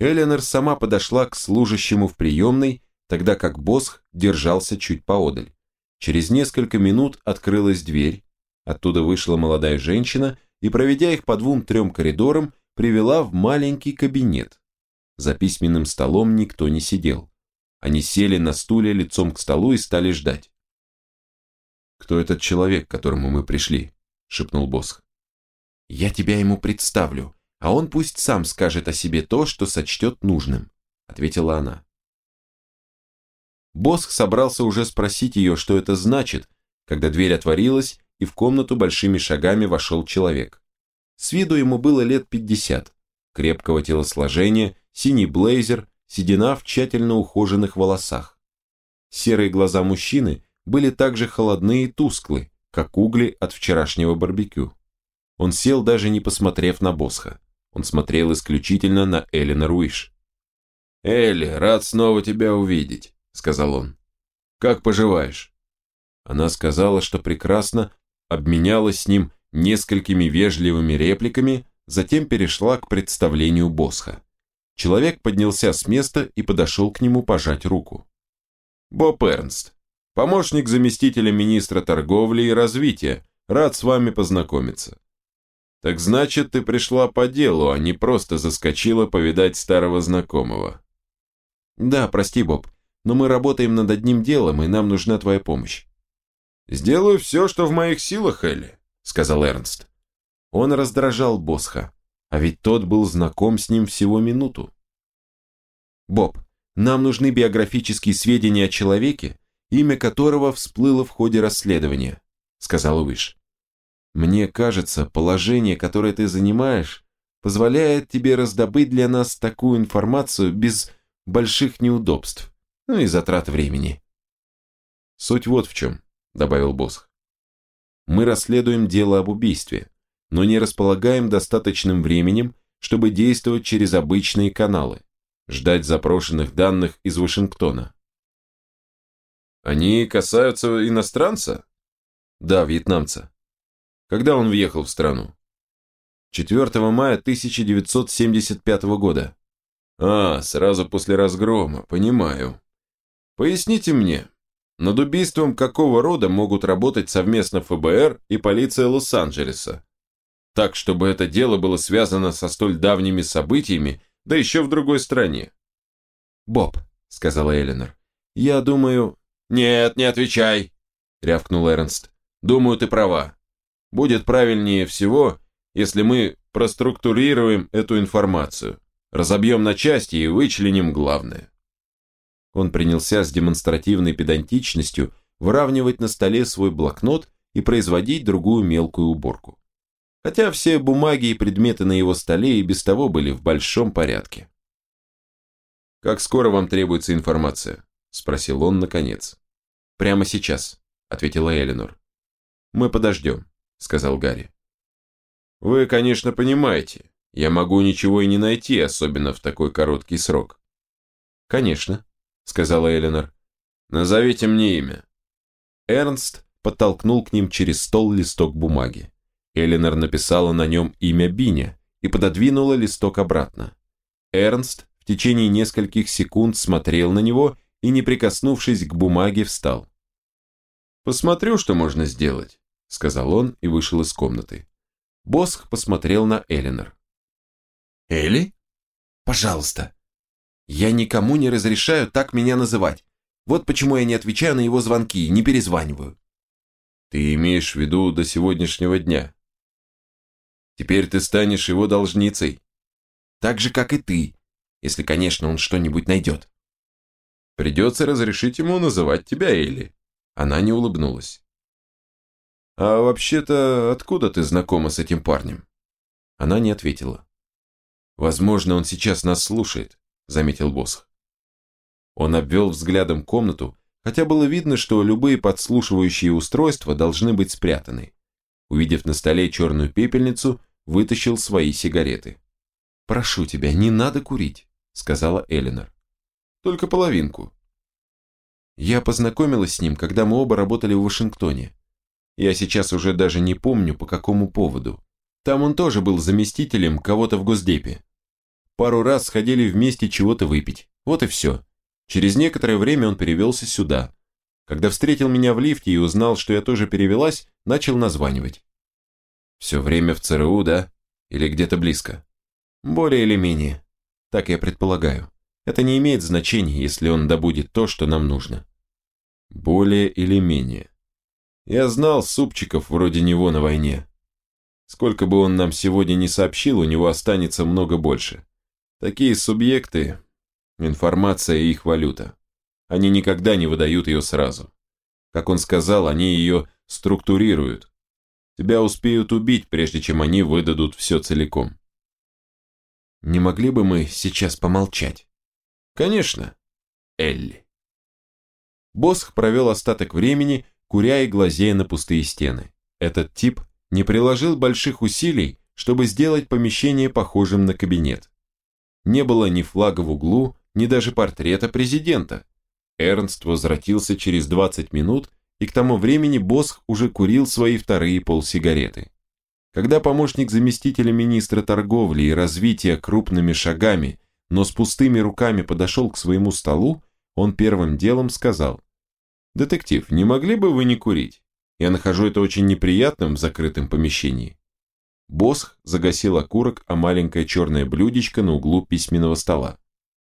Эленор сама подошла к служащему в приемной, тогда как Босх держался чуть поодаль. Через несколько минут открылась дверь, оттуда вышла молодая женщина и, проведя их по двум-трем коридорам, привела в маленький кабинет. За письменным столом никто не сидел. Они сели на стуле лицом к столу и стали ждать. «Кто этот человек, к которому мы пришли?» – шепнул Босх. «Я тебя ему представлю, а он пусть сам скажет о себе то, что сочтет нужным», – ответила она. Босх собрался уже спросить ее, что это значит, когда дверь отворилась, и в комнату большими шагами вошел человек. С виду ему было лет пятьдесят, крепкого телосложения, синий блейзер, седина в тщательно ухоженных волосах. Серые глаза мужчины были также холодны и тусклы, как угли от вчерашнего барбекю. Он сел, даже не посмотрев на Босха. Он смотрел исключительно на Эллина Руиш. «Элли, рад снова тебя увидеть», — сказал он. «Как поживаешь?» Она сказала, что прекрасно обменялась с ним несколькими вежливыми репликами, затем перешла к представлению Босха. Человек поднялся с места и подошел к нему пожать руку. «Боб Эрнст, помощник заместителя министра торговли и развития, рад с вами познакомиться». «Так значит, ты пришла по делу, а не просто заскочила повидать старого знакомого». «Да, прости, Боб, но мы работаем над одним делом, и нам нужна твоя помощь». «Сделаю все, что в моих силах, Элли», — сказал Эрнст. Он раздражал Босха а ведь тот был знаком с ним всего минуту. «Боб, нам нужны биографические сведения о человеке, имя которого всплыло в ходе расследования», сказал Уиш. «Мне кажется, положение, которое ты занимаешь, позволяет тебе раздобыть для нас такую информацию без больших неудобств, ну и затрат времени». «Суть вот в чем», добавил Босх. «Мы расследуем дело об убийстве, но не располагаем достаточным временем, чтобы действовать через обычные каналы, ждать запрошенных данных из Вашингтона. Они касаются иностранца? Да, вьетнамца. Когда он въехал в страну? 4 мая 1975 года. А, сразу после разгрома, понимаю. Поясните мне, над убийством какого рода могут работать совместно ФБР и полиция Лос-Анджелеса? так, чтобы это дело было связано со столь давними событиями, да еще в другой стране. «Боб», — сказала Эленор, — «я думаю...» «Нет, не отвечай», — рявкнул Эрнст. «Думаю, ты права. Будет правильнее всего, если мы проструктурируем эту информацию, разобьем на части и вычленим главное». Он принялся с демонстративной педантичностью выравнивать на столе свой блокнот и производить другую мелкую уборку хотя все бумаги и предметы на его столе и без того были в большом порядке. «Как скоро вам требуется информация?» – спросил он наконец. «Прямо сейчас», – ответила Эленор. «Мы подождем», – сказал Гарри. «Вы, конечно, понимаете, я могу ничего и не найти, особенно в такой короткий срок». «Конечно», – сказала Эленор. «Назовите мне имя». Эрнст подтолкнул к ним через стол листок бумаги. Эленор написала на нем имя Биня и пододвинула листок обратно. Эрнст в течение нескольких секунд смотрел на него и, не прикоснувшись к бумаге, встал. «Посмотрю, что можно сделать», — сказал он и вышел из комнаты. Босх посмотрел на Эленор. «Элли? Пожалуйста. Я никому не разрешаю так меня называть. Вот почему я не отвечаю на его звонки и не перезваниваю». «Ты имеешь в виду до сегодняшнего дня?» Теперь ты станешь его должницей. Так же, как и ты, если, конечно, он что-нибудь найдет. Придется разрешить ему называть тебя Элли. Она не улыбнулась. А вообще-то, откуда ты знакома с этим парнем? Она не ответила. Возможно, он сейчас нас слушает, заметил Босх. Он обвел взглядом комнату, хотя было видно, что любые подслушивающие устройства должны быть спрятаны увидев на столе черную пепельницу, вытащил свои сигареты. «Прошу тебя, не надо курить», — сказала Элинор. «Только половинку». Я познакомилась с ним, когда мы оба работали в Вашингтоне. Я сейчас уже даже не помню, по какому поводу. Там он тоже был заместителем кого-то в Госдепе. пару раз сходили вместе чего-то выпить. Вот и все. Через некоторое время он перевелся сюда. Когда встретил меня в лифте и узнал, что я тоже перевелась, начал названивать. Все время в ЦРУ, да? Или где-то близко? Более или менее. Так я предполагаю. Это не имеет значения, если он добудет то, что нам нужно. Более или менее. Я знал супчиков вроде него на войне. Сколько бы он нам сегодня не сообщил, у него останется много больше. Такие субъекты, информация и их валюта. Они никогда не выдают ее сразу. Как он сказал, они ее структурируют. Тебя успеют убить, прежде чем они выдадут все целиком. Не могли бы мы сейчас помолчать? Конечно, Элли. Босх провел остаток времени, куря и глазея на пустые стены. Этот тип не приложил больших усилий, чтобы сделать помещение похожим на кабинет. Не было ни флага в углу, ни даже портрета президента. Эрнст возвратился через 20 минут, и к тому времени Босх уже курил свои вторые полсигареты. Когда помощник заместителя министра торговли и развития крупными шагами, но с пустыми руками подошел к своему столу, он первым делом сказал, «Детектив, не могли бы вы не курить? Я нахожу это очень неприятным в закрытом помещении». Босх загасил окурок, а маленькое черное блюдечко на углу письменного стола.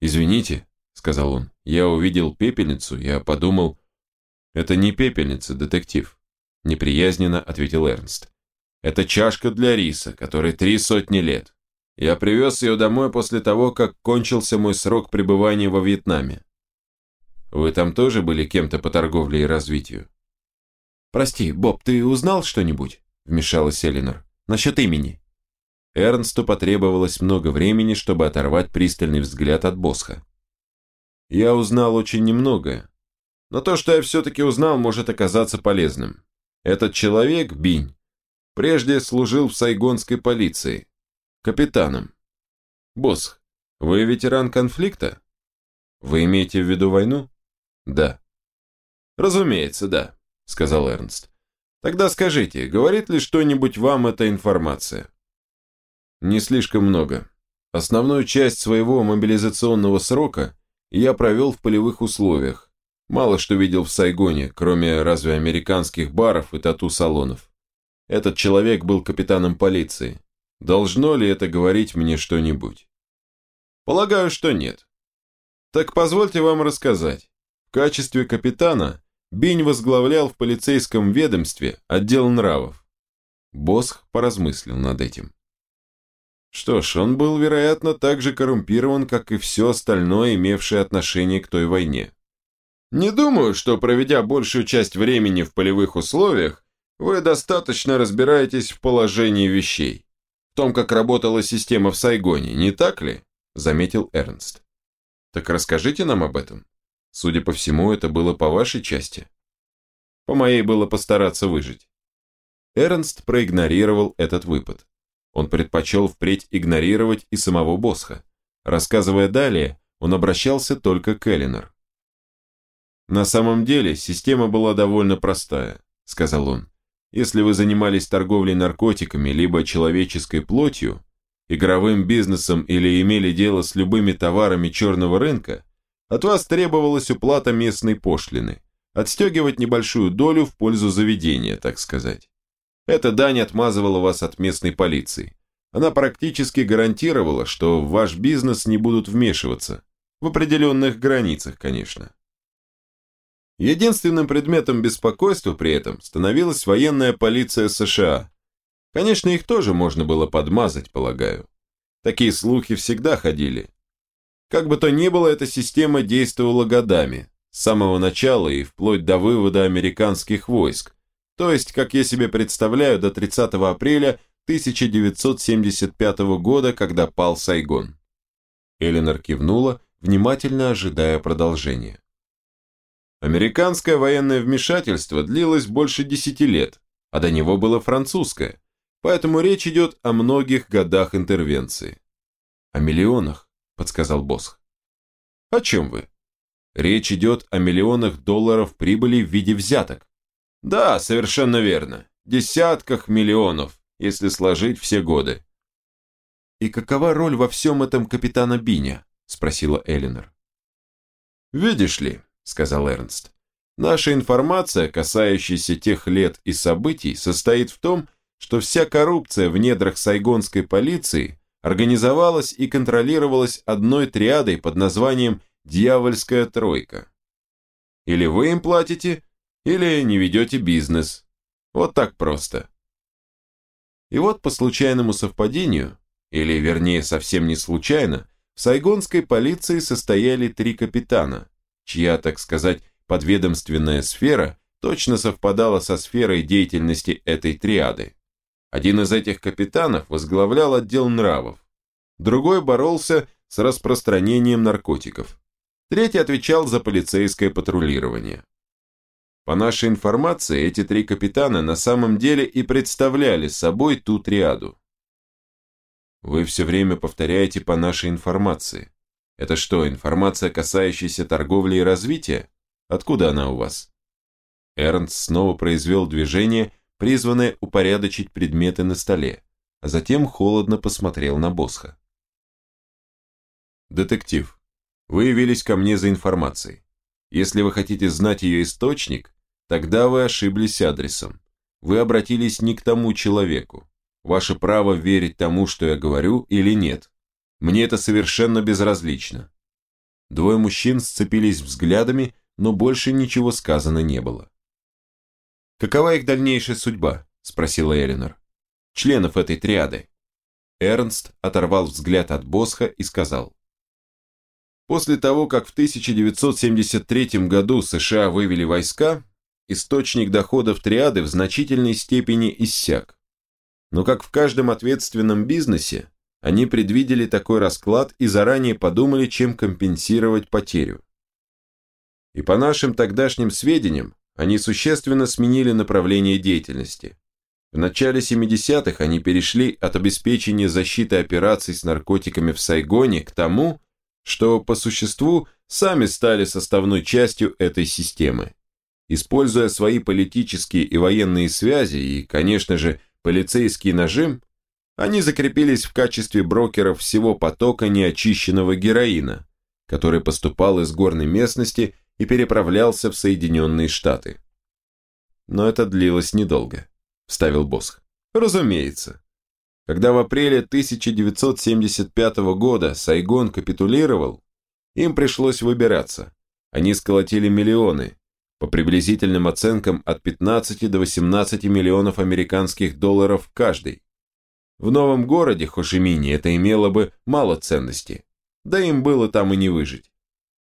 «Извините», — сказал он, — «я увидел пепельницу, я подумал...» «Это не пепельница, детектив», — неприязненно ответил Эрнст. «Это чашка для риса, которой три сотни лет. Я привез ее домой после того, как кончился мой срок пребывания во Вьетнаме. Вы там тоже были кем-то по торговле и развитию?» «Прости, Боб, ты узнал что-нибудь?» – вмешалась Элинор. «Насчет имени». Эрнсту потребовалось много времени, чтобы оторвать пристальный взгляд от Босха. «Я узнал очень немного, но то, что я все-таки узнал, может оказаться полезным. Этот человек, Бинь, прежде служил в сайгонской полиции, капитаном. Босх, вы ветеран конфликта? Вы имеете в виду войну? Да. Разумеется, да сказал Эрнст. Тогда скажите, говорит ли что-нибудь вам эта информация? Не слишком много. Основную часть своего мобилизационного срока я провел в полевых условиях. Мало что видел в Сайгоне, кроме разве американских баров и тату-салонов. Этот человек был капитаном полиции. Должно ли это говорить мне что-нибудь? Полагаю, что нет. Так позвольте вам рассказать. В качестве капитана Бинь возглавлял в полицейском ведомстве отдел нравов. Босх поразмыслил над этим. Что ж, он был, вероятно, так же коррумпирован, как и все остальное, имевшее отношение к той войне. Не думаю, что, проведя большую часть времени в полевых условиях, вы достаточно разбираетесь в положении вещей. В том, как работала система в Сайгоне, не так ли? Заметил Эрнст. Так расскажите нам об этом. Судя по всему, это было по вашей части. По моей было постараться выжить. Эрнст проигнорировал этот выпад. Он предпочел впредь игнорировать и самого Босха. Рассказывая далее, он обращался только к Элинор. «На самом деле, система была довольно простая», — сказал он. «Если вы занимались торговлей наркотиками либо человеческой плотью, игровым бизнесом или имели дело с любыми товарами черного рынка, от вас требовалась уплата местной пошлины, отстегивать небольшую долю в пользу заведения, так сказать. Эта дань отмазывала вас от местной полиции. Она практически гарантировала, что в ваш бизнес не будут вмешиваться, в определенных границах, конечно. Единственным предметом беспокойства при этом становилась военная полиция США. Конечно, их тоже можно было подмазать, полагаю. Такие слухи всегда ходили, как бы то ни было, эта система действовала годами, с самого начала и вплоть до вывода американских войск, то есть, как я себе представляю, до 30 апреля 1975 года, когда пал Сайгон. Эленор кивнула, внимательно ожидая продолжения. Американское военное вмешательство длилось больше десяти лет, а до него было французское, поэтому речь идет о многих годах интервенции. О миллионах подсказал Босх. О чем вы? Речь идет о миллионах долларов прибыли в виде взяток. Да, совершенно верно. Десятках миллионов, если сложить все годы. «И какова роль во всем этом капитана Биня?» – спросила Элинор. «Видишь ли», – сказал Эрнст, – «наша информация, касающаяся тех лет и событий, состоит в том, что вся коррупция в недрах сайгонской полиции организовалась и контролировалась одной триадой под названием «Дьявольская тройка». Или вы им платите, или не ведете бизнес. Вот так просто. И вот по случайному совпадению, или вернее совсем не случайно, в сайгонской полиции состояли три капитана, чья, так сказать, подведомственная сфера точно совпадала со сферой деятельности этой триады. Один из этих капитанов возглавлял отдел нравов, другой боролся с распространением наркотиков, третий отвечал за полицейское патрулирование. По нашей информации, эти три капитана на самом деле и представляли собой ту триаду. Вы все время повторяете по нашей информации. Это что, информация, касающаяся торговли и развития? Откуда она у вас? Эрнст снова произвел движение, призванное упорядочить предметы на столе, а затем холодно посмотрел на Босха. Детектив, вы явились ко мне за информацией. Если вы хотите знать ее источник, Тогда вы ошиблись адресом. Вы обратились не к тому человеку. Ваше право верить тому, что я говорю, или нет. Мне это совершенно безразлично. Двое мужчин сцепились взглядами, но больше ничего сказано не было. «Какова их дальнейшая судьба?» – спросила Элинор. «Членов этой триады». Эрнст оторвал взгляд от Босха и сказал. После того, как в 1973 году США вывели войска, источник доходов триады в значительной степени иссяк. Но как в каждом ответственном бизнесе, они предвидели такой расклад и заранее подумали, чем компенсировать потерю. И по нашим тогдашним сведениям, они существенно сменили направление деятельности. В начале 70-х они перешли от обеспечения защиты операций с наркотиками в Сайгоне к тому, что по существу сами стали составной частью этой системы. Используя свои политические и военные связи и, конечно же, полицейский нажим, они закрепились в качестве брокеров всего потока неочищенного героина, который поступал из горной местности и переправлялся в Соединенные Штаты. Но это длилось недолго, вставил Босх. Разумеется. Когда в апреле 1975 года Сайгон капитулировал, им пришлось выбираться. Они сколотили миллионы, по приблизительным оценкам от 15 до 18 миллионов американских долларов каждый. В новом городе Хошимине это имело бы мало ценности, да им было там и не выжить.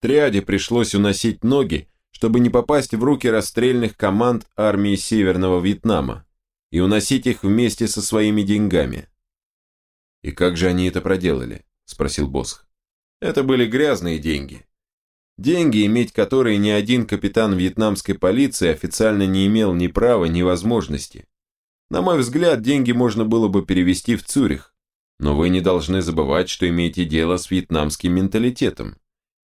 Триаде пришлось уносить ноги, чтобы не попасть в руки расстрельных команд армии Северного Вьетнама и уносить их вместе со своими деньгами. «И как же они это проделали?» – спросил Босх. «Это были грязные деньги. Деньги, иметь которые ни один капитан вьетнамской полиции официально не имел ни права, ни возможности. На мой взгляд, деньги можно было бы перевести в Цюрих. Но вы не должны забывать, что имеете дело с вьетнамским менталитетом.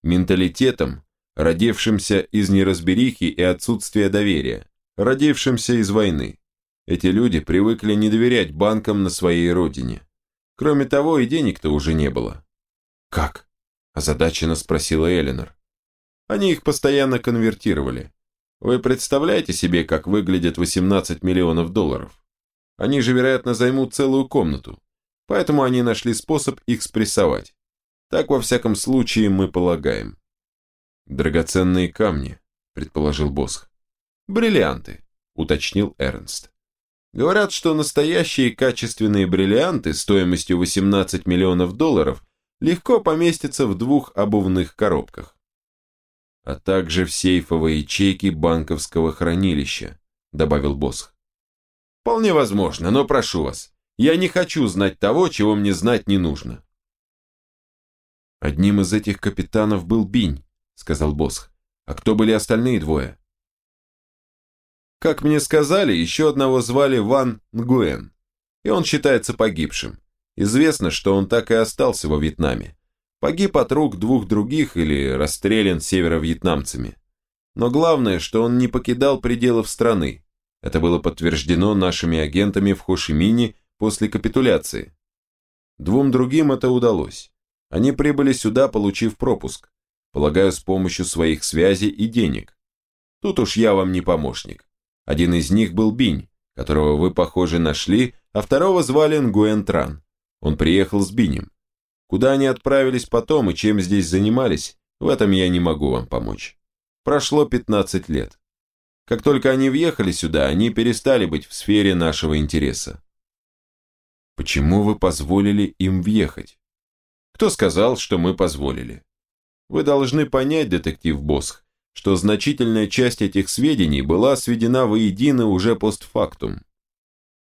Менталитетом, родившимся из неразберихи и отсутствия доверия, родившимся из войны. Эти люди привыкли не доверять банкам на своей родине. Кроме того, и денег-то уже не было. «Как?» – озадаченно спросила Эленор. Они их постоянно конвертировали. Вы представляете себе, как выглядят 18 миллионов долларов? Они же, вероятно, займут целую комнату. Поэтому они нашли способ их спрессовать. Так, во всяком случае, мы полагаем. Драгоценные камни, предположил Босх. Бриллианты, уточнил Эрнст. Говорят, что настоящие качественные бриллианты стоимостью 18 миллионов долларов легко поместятся в двух обувных коробках а также в сейфовые ячейки банковского хранилища», добавил Босх. «Вполне возможно, но прошу вас, я не хочу знать того, чего мне знать не нужно». «Одним из этих капитанов был Бинь», сказал Босх. «А кто были остальные двое?» Как мне сказали, еще одного звали Ван Нгуэн, и он считается погибшим. Известно, что он так и остался во Вьетнаме. Погиб от рук двух других или расстрелян северо-вьетнамцами. Но главное, что он не покидал пределов страны. Это было подтверждено нашими агентами в Хошимине после капитуляции. Двум другим это удалось. Они прибыли сюда, получив пропуск. Полагаю, с помощью своих связей и денег. Тут уж я вам не помощник. Один из них был Бинь, которого вы, похоже, нашли, а второго звали Нгуэн Тран. Он приехал с Бинем. Куда они отправились потом и чем здесь занимались, в этом я не могу вам помочь. Прошло 15 лет. Как только они въехали сюда, они перестали быть в сфере нашего интереса. Почему вы позволили им въехать? Кто сказал, что мы позволили? Вы должны понять, детектив Босх, что значительная часть этих сведений была сведена воедино уже постфактум.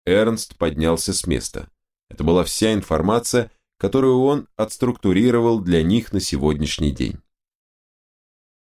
Эрнст поднялся с места. Это была вся информация, которую он отструктурировал для них на сегодняшний день.